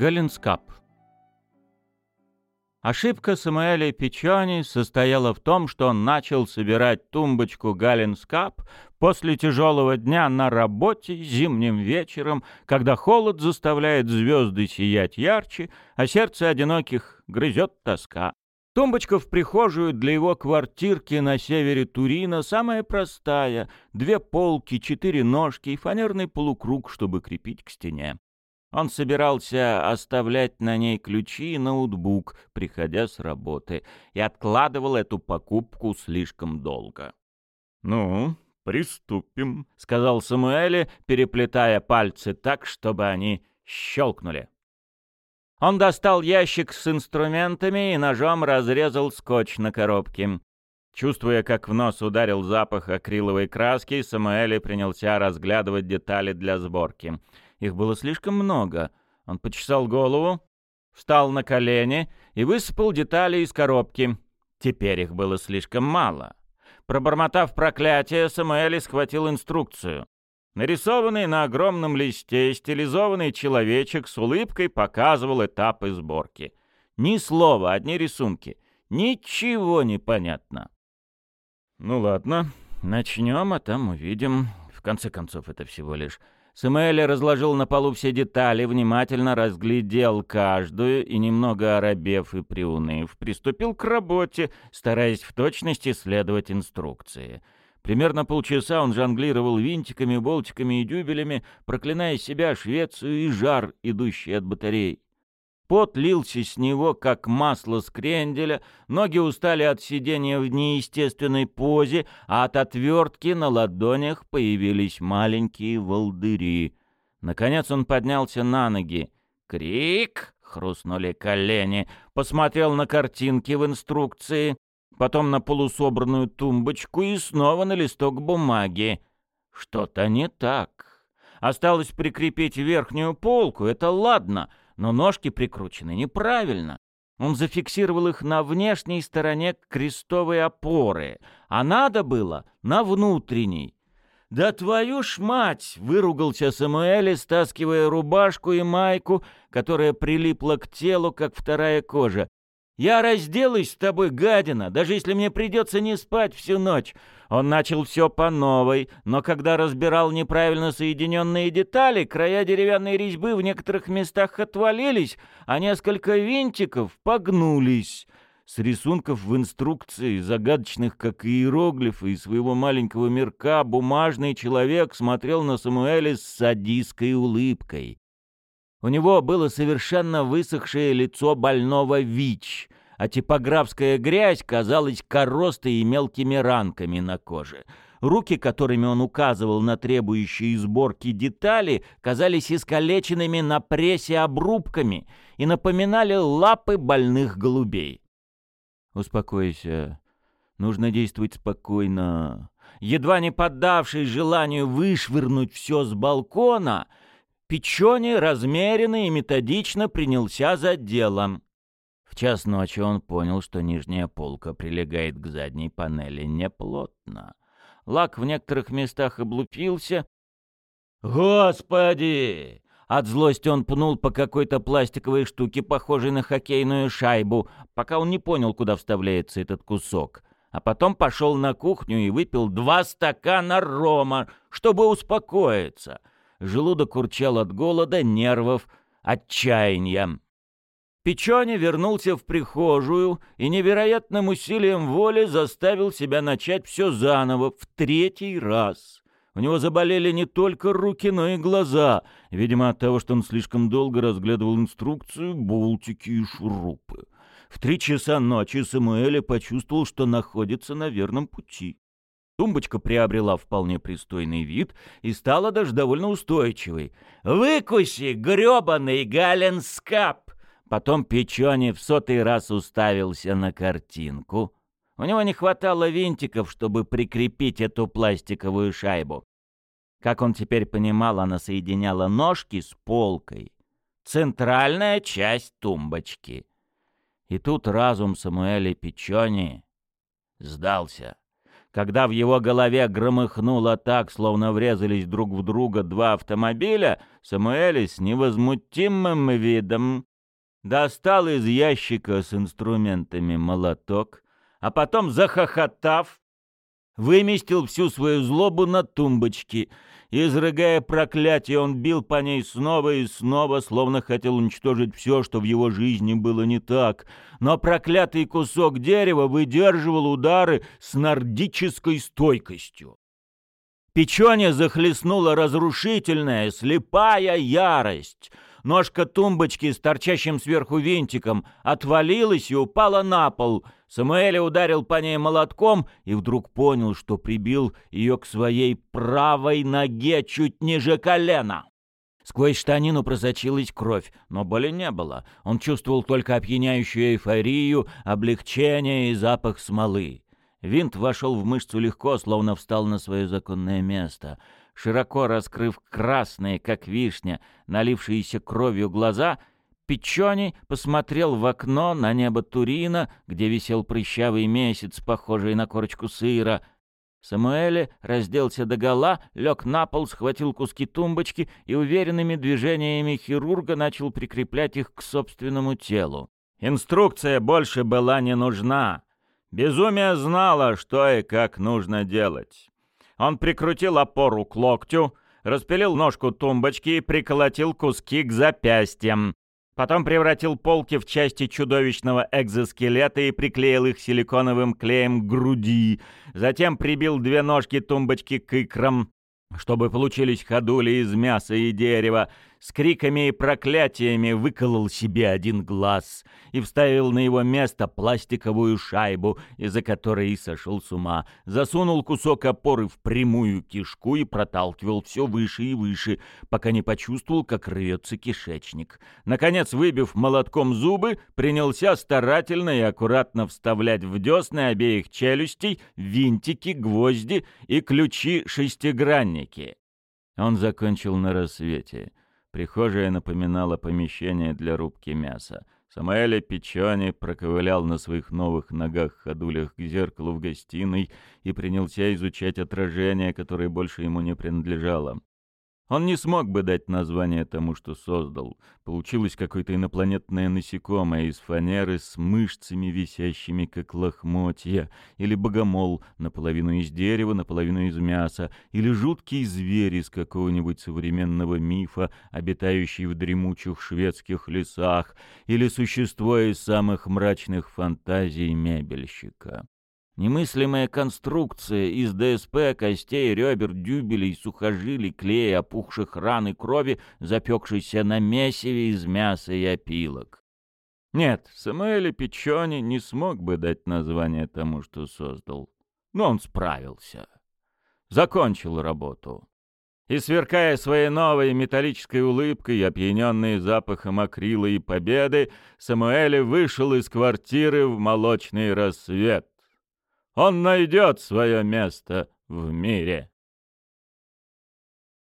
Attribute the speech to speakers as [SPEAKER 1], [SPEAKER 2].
[SPEAKER 1] Галенскап. Ошибка Самуэля Печони состояла в том, что он начал собирать тумбочку Галенскап после тяжелого дня на работе зимним вечером, когда холод заставляет звезды сиять ярче, а сердце одиноких грызет тоска. Тумбочка в прихожую для его квартирки на севере Турина самая простая. Две полки, четыре ножки и фанерный полукруг, чтобы крепить к стене. Он собирался оставлять на ней ключи и ноутбук, приходя с работы, и откладывал эту покупку слишком долго. «Ну, приступим», — сказал Самуэле, переплетая пальцы так, чтобы они щелкнули. Он достал ящик с инструментами и ножом разрезал скотч на коробке. Чувствуя, как в нос ударил запах акриловой краски, Самуэле принялся разглядывать детали для сборки — их было слишком много. Он почесал голову, встал на колени и высыпал детали из коробки. Теперь их было слишком мало. Пробормотав проклятие, Самуэль схватил инструкцию. Нарисованный на огромном листе стилизованный человечек с улыбкой показывал этапы сборки. Ни слова, одни рисунки. Ничего не понятно. Ну ладно, начнем, а там увидим. В конце концов, это всего лишь Самуэль разложил на полу все детали, внимательно разглядел каждую и, немного оробев и приуныв, приступил к работе, стараясь в точности следовать инструкции. Примерно полчаса он жонглировал винтиками, болтиками и дюбелями, проклиная себя, Швецию и жар, идущий от батарей. Пот лился с него, как масло с кренделя, ноги устали от сидения в неестественной позе, а от отвертки на ладонях появились маленькие волдыри. Наконец он поднялся на ноги. «Крик!» — хрустнули колени. Посмотрел на картинки в инструкции, потом на полусобранную тумбочку и снова на листок бумаги. Что-то не так. Осталось прикрепить верхнюю полку, это ладно — но ножки прикручены неправильно. Он зафиксировал их на внешней стороне крестовой опоры, а надо было на внутренней. «Да твою ж мать!» — выругался Самуэль, стаскивая рубашку и майку, которая прилипла к телу, как вторая кожа. «Я разделаюсь с тобой, гадина, даже если мне придется не спать всю ночь. Он начал все по новой, но когда разбирал неправильно соединенные детали, края деревянной резьбы в некоторых местах отвалились, а несколько винтиков погнулись. С рисунков в инструкции, загадочных как иероглифы, и своего маленького мирка, бумажный человек смотрел на Самуэля с садистской улыбкой. У него было совершенно высохшее лицо больного ВИЧ — а типографская грязь казалась коростой и мелкими ранками на коже. Руки, которыми он указывал на требующие сборки детали, казались искалеченными на прессе обрубками и напоминали лапы больных голубей. «Успокойся. Нужно действовать спокойно». Едва не поддавшись желанию вышвырнуть все с балкона, Печони размеренно и методично принялся за делом. В час ночи он понял, что нижняя полка прилегает к задней панели неплотно. Лак в некоторых местах облупился. «Господи!» От злости он пнул по какой-то пластиковой штуке, похожей на хоккейную шайбу, пока он не понял, куда вставляется этот кусок. А потом пошел на кухню и выпил два стакана рома, чтобы успокоиться. Желудок урчал от голода, нервов, отчаяния. Печони вернулся в прихожую и невероятным усилием воли заставил себя начать все заново, в третий раз. У него заболели не только руки, но и глаза, видимо, от того, что он слишком долго разглядывал инструкцию, болтики и шурупы. В три часа ночи Самуэля почувствовал, что находится на верном пути. Тумбочка приобрела вполне пристойный вид и стала даже довольно устойчивой. «Выкуси, грёбаный галенскап!» Потом Печони в сотый раз уставился на картинку. У него не хватало винтиков, чтобы прикрепить эту пластиковую шайбу. Как он теперь понимал, она соединяла ножки с полкой. Центральная часть тумбочки. И тут разум Самуэля Печони сдался. Когда в его голове громыхнуло так, словно врезались друг в друга два автомобиля, Самуэль с невозмутимым видом достал из ящика с инструментами молоток, а потом, захохотав, выместил всю свою злобу на тумбочке. Изрыгая проклятие, он бил по ней снова и снова, словно хотел уничтожить все, что в его жизни было не так. Но проклятый кусок дерева выдерживал удары с нордической стойкостью. Печёне захлестнула разрушительная, слепая ярость — Ножка тумбочки с торчащим сверху винтиком отвалилась и упала на пол. Самуэль ударил по ней молотком и вдруг понял, что прибил ее к своей правой ноге чуть ниже колена. Сквозь штанину просочилась кровь, но боли не было. Он чувствовал только опьяняющую эйфорию, облегчение и запах смолы. Винт вошел в мышцу легко, словно встал на свое законное место — широко раскрыв красные, как вишня, налившиеся кровью глаза, Печони посмотрел в окно на небо Турина, где висел прыщавый месяц, похожий на корочку сыра. Самуэле разделся догола, лег на пол, схватил куски тумбочки и уверенными движениями хирурга начал прикреплять их к собственному телу. Инструкция больше была не нужна. Безумие знало, что и как нужно делать. Он прикрутил опору к локтю, распилил ножку тумбочки и приколотил куски к запястьям. Потом превратил полки в части чудовищного экзоскелета и приклеил их силиконовым клеем к груди. Затем прибил две ножки тумбочки к икрам, чтобы получились ходули из мяса и дерева, с криками и проклятиями выколол себе один глаз и вставил на его место пластиковую шайбу, из-за которой и сошел с ума, засунул кусок опоры в прямую кишку и проталкивал все выше и выше, пока не почувствовал, как рвется кишечник. Наконец, выбив молотком зубы, принялся старательно и аккуратно вставлять в десны обеих челюстей винтики, гвозди и ключи-шестигранники. Он закончил на рассвете. Прихожая напоминала помещение для рубки мяса. Самуэля Печони проковылял на своих новых ногах-ходулях к зеркалу в гостиной и принялся изучать отражение, которое больше ему не принадлежало. Он не смог бы дать название тому, что создал. Получилось какое-то инопланетное насекомое из фанеры с мышцами, висящими как лохмотья, или богомол, наполовину из дерева, наполовину из мяса, или жуткий зверь из какого-нибудь современного мифа, обитающий в дремучих шведских лесах, или существо из самых мрачных фантазий мебельщика. Немыслимая конструкция из ДСП, костей, ребер, дюбелей, сухожилий, клея, опухших ран и крови, запекшейся на месиве из мяса и опилок. Нет, Самуэль Печони не смог бы дать название тому, что создал. Но он справился. Закончил работу. И, сверкая своей новой металлической улыбкой, опьяненный запахом акрила и победы, Самуэль вышел из квартиры в молочный рассвет он найдет свое место в мире.